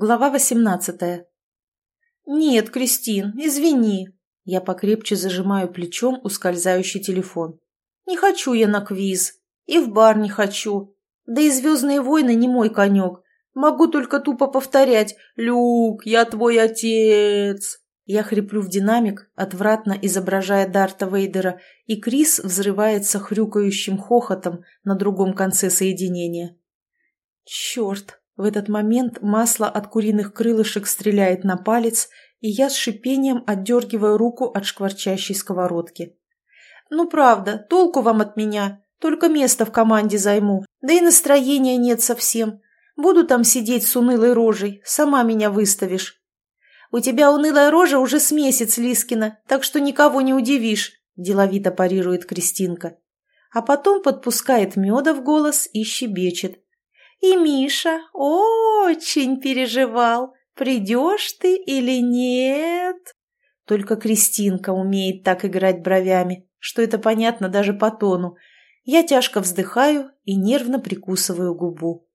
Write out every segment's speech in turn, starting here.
Глава восемнадцатая. «Нет, Кристин, извини». Я покрепче зажимаю плечом ускользающий телефон. «Не хочу я на квиз. И в бар не хочу. Да и «Звездные войны» не мой конек. Могу только тупо повторять «Люк, я твой отец». Я хриплю в динамик, отвратно изображая Дарта Вейдера, и Крис взрывается хрюкающим хохотом на другом конце соединения. Черт! В этот момент масло от куриных крылышек стреляет на палец, и я с шипением отдергиваю руку от шкварчащей сковородки. «Ну правда, толку вам от меня. Только место в команде займу. Да и настроения нет совсем. Буду там сидеть с унылой рожей. Сама меня выставишь». «У тебя унылая рожа уже с месяц, Лискина, так что никого не удивишь», – деловито парирует Кристинка. А потом подпускает меда в голос и щебечет. И Миша очень переживал, придешь ты или нет. Только Кристинка умеет так играть бровями, что это понятно даже по тону. Я тяжко вздыхаю и нервно прикусываю губу.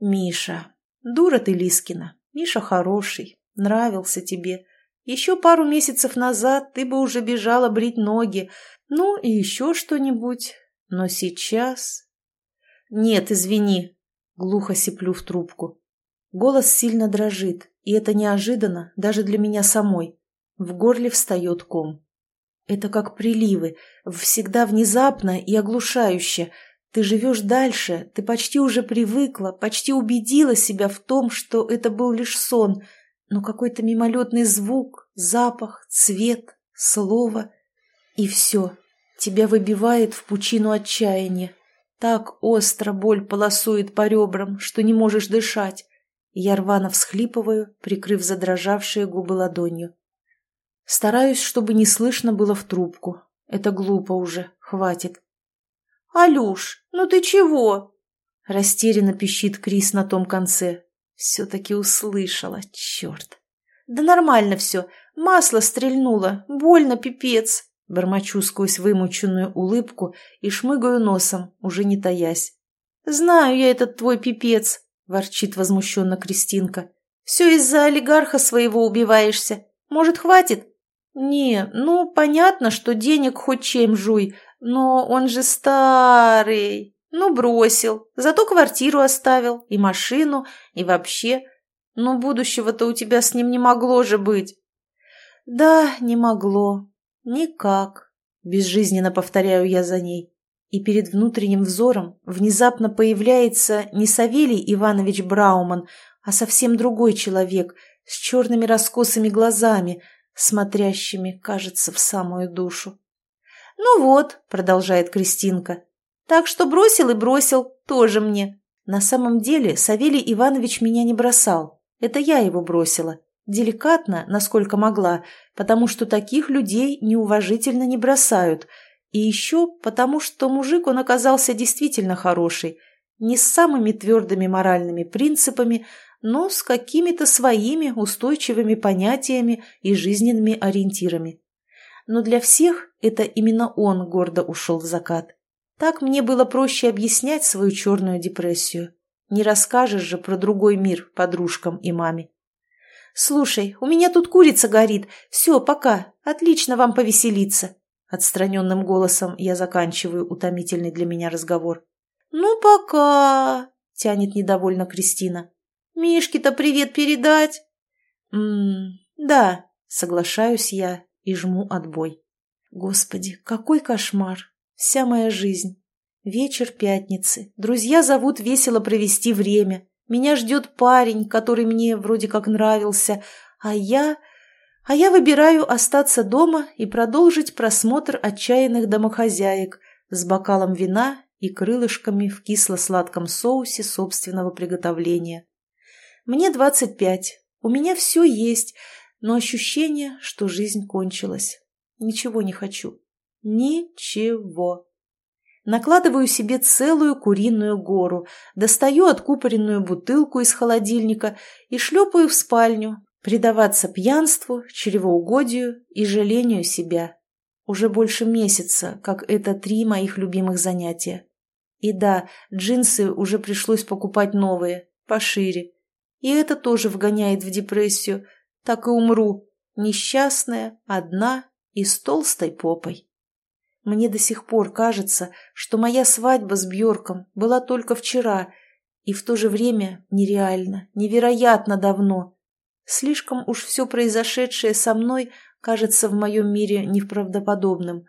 Миша, дура ты, Лискина. Миша хороший, нравился тебе. Еще пару месяцев назад ты бы уже бежала брить ноги, ну и еще что-нибудь. Но сейчас... Нет, извини, Глухо сиплю в трубку. Голос сильно дрожит, и это неожиданно даже для меня самой. В горле встает ком. Это как приливы, всегда внезапно и оглушающе. Ты живешь дальше, ты почти уже привыкла, почти убедила себя в том, что это был лишь сон, но какой-то мимолетный звук, запах, цвет, слово, и все. Тебя выбивает в пучину отчаяния. Так остро боль полосует по ребрам, что не можешь дышать. Я рвано всхлипываю, прикрыв задрожавшие губы ладонью. Стараюсь, чтобы не слышно было в трубку. Это глупо уже, хватит. «Алюш, ну ты чего?» Растерянно пищит Крис на том конце. Все-таки услышала, черт. «Да нормально все. Масло стрельнуло. Больно, пипец». Бормочу сквозь вымученную улыбку и шмыгаю носом, уже не таясь. «Знаю я этот твой пипец», – ворчит возмущенно Кристинка. «Все из-за олигарха своего убиваешься. Может, хватит?» «Не, ну, понятно, что денег хоть чем жуй, но он же старый. Ну, бросил. Зато квартиру оставил, и машину, и вообще. Ну, будущего-то у тебя с ним не могло же быть». «Да, не могло. «Никак», — безжизненно повторяю я за ней. И перед внутренним взором внезапно появляется не Савелий Иванович Брауман, а совсем другой человек с черными раскосыми глазами, смотрящими, кажется, в самую душу. «Ну вот», — продолжает Кристинка, — «так что бросил и бросил, тоже мне». На самом деле Савелий Иванович меня не бросал, это я его бросила. Деликатно, насколько могла, потому что таких людей неуважительно не бросают. И еще потому, что мужик он оказался действительно хороший. Не с самыми твердыми моральными принципами, но с какими-то своими устойчивыми понятиями и жизненными ориентирами. Но для всех это именно он гордо ушел в закат. Так мне было проще объяснять свою черную депрессию. Не расскажешь же про другой мир подружкам и маме. «Слушай, у меня тут курица горит. Все, пока. Отлично вам повеселиться». Отстраненным голосом я заканчиваю утомительный для меня разговор. «Ну, пока», — тянет недовольно Кристина. «Мишке-то привет передать?» «Ммм, да», — соглашаюсь я и жму отбой. Господи, какой кошмар! Вся моя жизнь. Вечер пятницы. Друзья зовут весело провести время. Меня ждет парень, который мне вроде как нравился, а я... А я выбираю остаться дома и продолжить просмотр отчаянных домохозяек с бокалом вина и крылышками в кисло-сладком соусе собственного приготовления. Мне двадцать пять, у меня все есть, но ощущение, что жизнь кончилась. Ничего не хочу. Ничего. Накладываю себе целую куриную гору, достаю откупоренную бутылку из холодильника и шлепаю в спальню, предаваться пьянству, чревоугодию и жалению себя. Уже больше месяца, как это три моих любимых занятия. И да, джинсы уже пришлось покупать новые, пошире. И это тоже вгоняет в депрессию. Так и умру. Несчастная, одна и с толстой попой. Мне до сих пор кажется, что моя свадьба с Бьорком была только вчера, и в то же время нереально, невероятно давно. Слишком уж все произошедшее со мной кажется в моем мире неправдоподобным.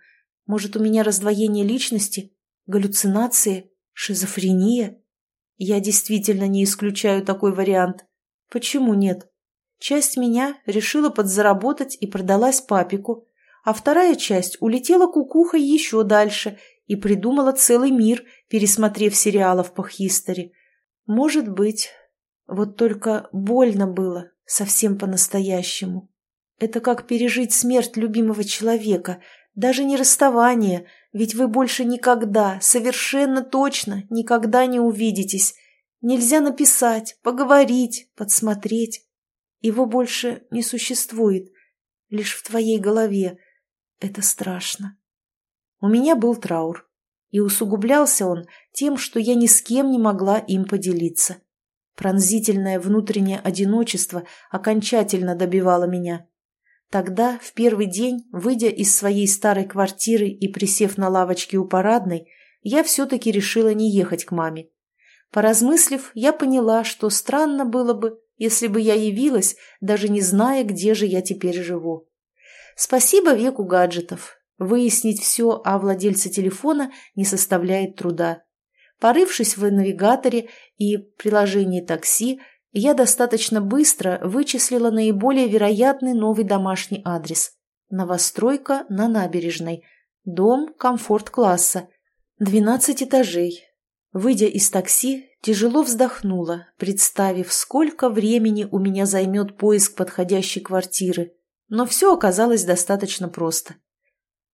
Может, у меня раздвоение личности, галлюцинации, шизофрения? Я действительно не исключаю такой вариант. Почему нет? Часть меня решила подзаработать и продалась папику, а вторая часть улетела кукухой еще дальше и придумала целый мир, пересмотрев сериалов по хистори. Может быть. Вот только больно было, совсем по-настоящему. Это как пережить смерть любимого человека, даже не расставание, ведь вы больше никогда, совершенно точно, никогда не увидитесь. Нельзя написать, поговорить, подсмотреть. Его больше не существует, лишь в твоей голове. Это страшно. У меня был траур, и усугублялся он тем, что я ни с кем не могла им поделиться. Пронзительное внутреннее одиночество окончательно добивало меня. Тогда, в первый день, выйдя из своей старой квартиры и присев на лавочке у парадной, я все-таки решила не ехать к маме. Поразмыслив, я поняла, что странно было бы, если бы я явилась, даже не зная, где же я теперь живу. Спасибо веку гаджетов. Выяснить все о владельце телефона не составляет труда. Порывшись в навигаторе и приложении такси, я достаточно быстро вычислила наиболее вероятный новый домашний адрес. Новостройка на набережной. Дом комфорт-класса. 12 этажей. Выйдя из такси, тяжело вздохнула, представив, сколько времени у меня займет поиск подходящей квартиры. Но все оказалось достаточно просто.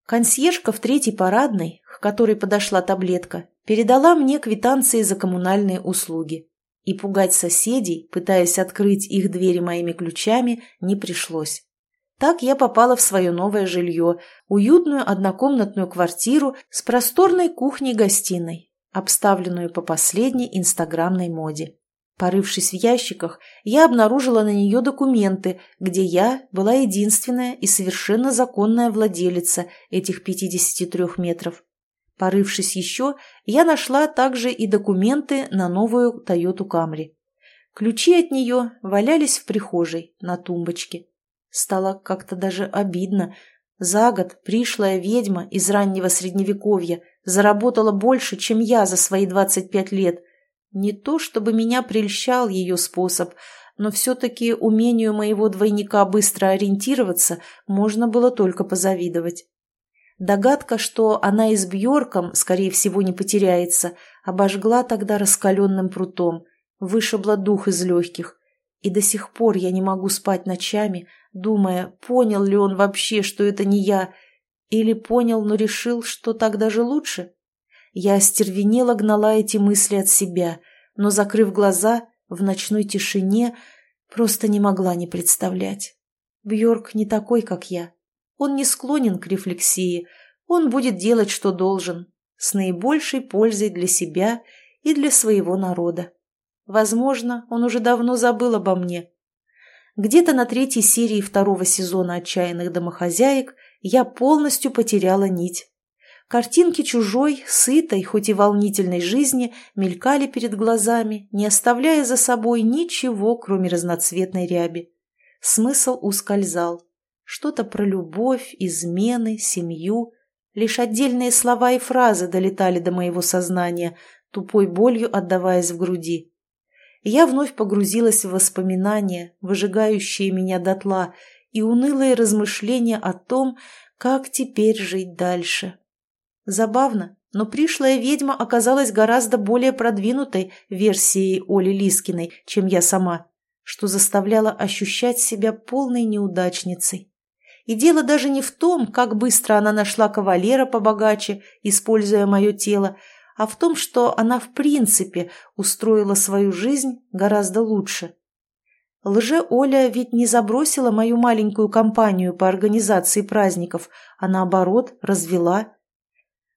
Консьержка в третьей парадной, к которой подошла таблетка, передала мне квитанции за коммунальные услуги. И пугать соседей, пытаясь открыть их двери моими ключами, не пришлось. Так я попала в свое новое жилье, уютную однокомнатную квартиру с просторной кухней-гостиной, обставленную по последней инстаграмной моде. Порывшись в ящиках, я обнаружила на нее документы, где я была единственная и совершенно законная владелица этих 53 метров. Порывшись еще, я нашла также и документы на новую Тойоту Камри. Ключи от нее валялись в прихожей на тумбочке. Стало как-то даже обидно. За год пришлая ведьма из раннего средневековья заработала больше, чем я за свои 25 лет. Не то, чтобы меня прельщал ее способ, но все-таки умению моего двойника быстро ориентироваться можно было только позавидовать. Догадка, что она и с Бьорком, скорее всего, не потеряется, обожгла тогда раскаленным прутом, вышибла дух из легких. И до сих пор я не могу спать ночами, думая, понял ли он вообще, что это не я, или понял, но решил, что так даже лучше? Я остервенело гнала эти мысли от себя, но, закрыв глаза, в ночной тишине просто не могла не представлять. Бьорк не такой, как я. Он не склонен к рефлексии, он будет делать, что должен, с наибольшей пользой для себя и для своего народа. Возможно, он уже давно забыл обо мне. Где-то на третьей серии второго сезона «Отчаянных домохозяек» я полностью потеряла нить. Картинки чужой, сытой, хоть и волнительной жизни мелькали перед глазами, не оставляя за собой ничего, кроме разноцветной ряби. Смысл ускользал. Что-то про любовь, измены, семью. Лишь отдельные слова и фразы долетали до моего сознания, тупой болью отдаваясь в груди. Я вновь погрузилась в воспоминания, выжигающие меня дотла, и унылые размышления о том, как теперь жить дальше. Забавно, но пришлая ведьма оказалась гораздо более продвинутой версией Оли Лискиной, чем я сама, что заставляло ощущать себя полной неудачницей. И дело даже не в том, как быстро она нашла кавалера побогаче, используя мое тело, а в том, что она в принципе устроила свою жизнь гораздо лучше. Лже-Оля ведь не забросила мою маленькую компанию по организации праздников, а наоборот развела.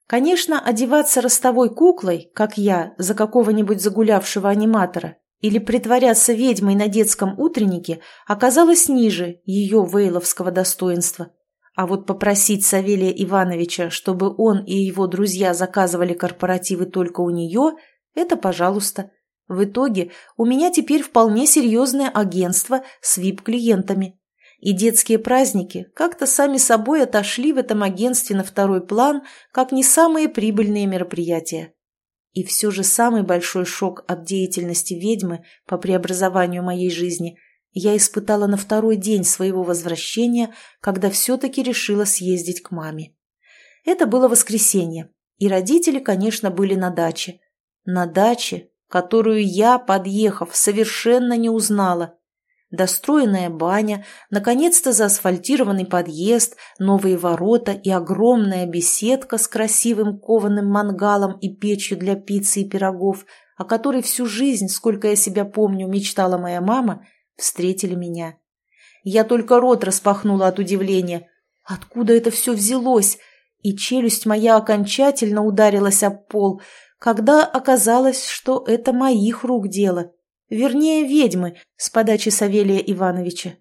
Конечно, одеваться ростовой куклой, как я, за какого-нибудь загулявшего аниматора, или притворяться ведьмой на детском утреннике оказалось ниже ее вейловского достоинства. А вот попросить Савелия Ивановича, чтобы он и его друзья заказывали корпоративы только у нее, это пожалуйста. В итоге у меня теперь вполне серьезное агентство с вип-клиентами. И детские праздники как-то сами собой отошли в этом агентстве на второй план, как не самые прибыльные мероприятия. И все же самый большой шок от деятельности ведьмы по преобразованию моей жизни я испытала на второй день своего возвращения, когда все-таки решила съездить к маме. Это было воскресенье, и родители, конечно, были на даче. На даче, которую я, подъехав, совершенно не узнала. Достроенная баня, наконец-то заасфальтированный подъезд, новые ворота и огромная беседка с красивым кованым мангалом и печью для пиццы и пирогов, о которой всю жизнь, сколько я себя помню, мечтала моя мама, встретили меня. Я только рот распахнула от удивления. Откуда это все взялось? И челюсть моя окончательно ударилась об пол, когда оказалось, что это моих рук дело. Вернее, ведьмы с подачи Савелия Ивановича.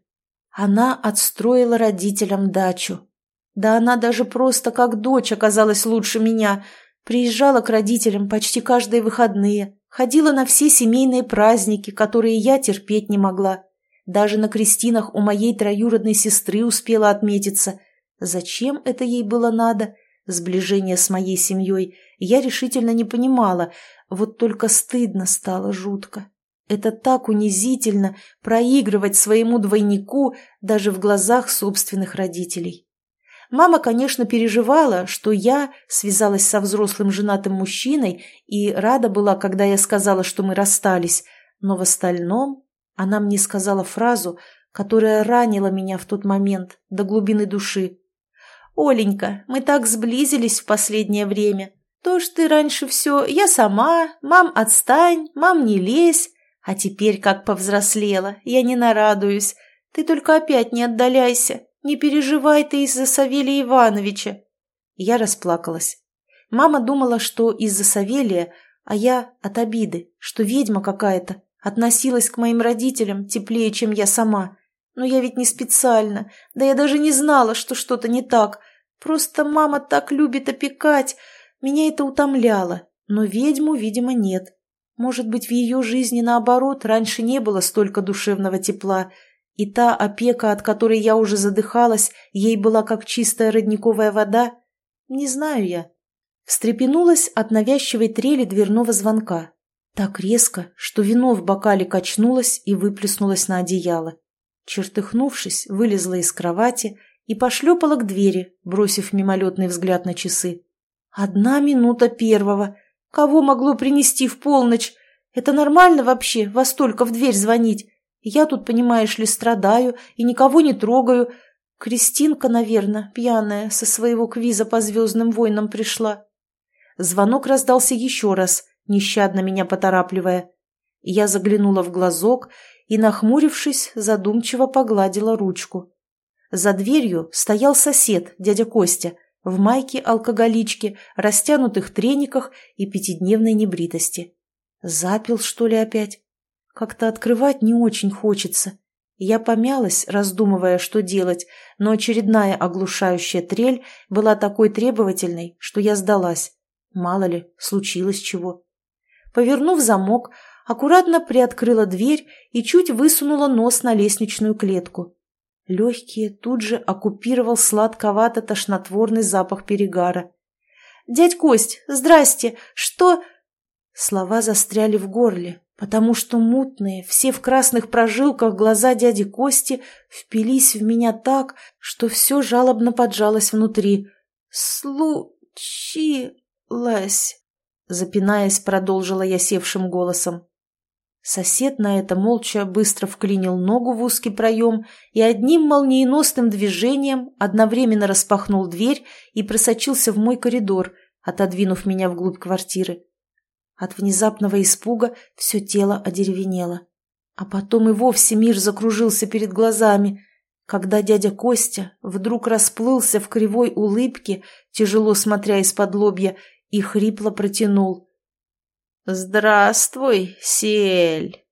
Она отстроила родителям дачу. Да она даже просто как дочь оказалась лучше меня. Приезжала к родителям почти каждые выходные, ходила на все семейные праздники, которые я терпеть не могла. Даже на крестинах у моей троюродной сестры успела отметиться. Зачем это ей было надо? Сближение с моей семьей я решительно не понимала, вот только стыдно стало жутко. Это так унизительно проигрывать своему двойнику даже в глазах собственных родителей. Мама, конечно, переживала, что я связалась со взрослым женатым мужчиной и рада была, когда я сказала, что мы расстались, но в остальном она мне сказала фразу, которая ранила меня в тот момент до глубины души. «Оленька, мы так сблизились в последнее время. То, что ты раньше все «я сама», «мам, отстань», «мам, не лезь», а теперь как повзрослела, я не нарадуюсь. Ты только опять не отдаляйся. Не переживай ты из-за Савелия Ивановича. Я расплакалась. Мама думала, что из-за Савелия, а я от обиды, что ведьма какая-то относилась к моим родителям теплее, чем я сама. Но я ведь не специально, да я даже не знала, что что-то не так. Просто мама так любит опекать. Меня это утомляло, но ведьму, видимо, нет. Может быть, в ее жизни, наоборот, раньше не было столько душевного тепла, и та опека, от которой я уже задыхалась, ей была как чистая родниковая вода? Не знаю я. Встрепенулась от навязчивой трели дверного звонка. Так резко, что вино в бокале качнулось и выплеснулось на одеяло. Чертыхнувшись, вылезла из кровати и пошлепала к двери, бросив мимолетный взгляд на часы. «Одна минута первого!» Кого могло принести в полночь? Это нормально вообще, во столько в дверь звонить? Я тут, понимаешь ли, страдаю и никого не трогаю. Кристинка, наверное, пьяная, со своего квиза по «Звездным войнам» пришла. Звонок раздался еще раз, нещадно меня поторапливая. Я заглянула в глазок и, нахмурившись, задумчиво погладила ручку. За дверью стоял сосед, дядя Костя — в майке-алкоголичке, растянутых трениках и пятидневной небритости. Запил, что ли, опять? Как-то открывать не очень хочется. Я помялась, раздумывая, что делать, но очередная оглушающая трель была такой требовательной, что я сдалась. Мало ли, случилось чего. Повернув замок, аккуратно приоткрыла дверь и чуть высунула нос на лестничную клетку. Легкие тут же оккупировал сладковато-тошнотворный запах перегара. «Дядь Кость, здрасте! Что...» Слова застряли в горле, потому что мутные, все в красных прожилках глаза дяди Кости впились в меня так, что все жалобно поджалось внутри. «Случилось!» Запинаясь, продолжила я севшим голосом. Сосед на это молча быстро вклинил ногу в узкий проем и одним молниеносным движением одновременно распахнул дверь и просочился в мой коридор, отодвинув меня вглубь квартиры. От внезапного испуга все тело одеревенело. А потом и вовсе мир закружился перед глазами, когда дядя Костя вдруг расплылся в кривой улыбке, тяжело смотря из-под лобья, и хрипло протянул. «Здравствуй, Сель!»